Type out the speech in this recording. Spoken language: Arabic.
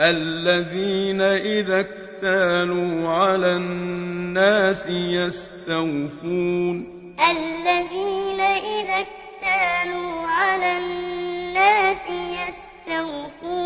الذين إذا اكتالوا على الناس يستوفون. الذين إذا اكتالوا على الناس يستوفون.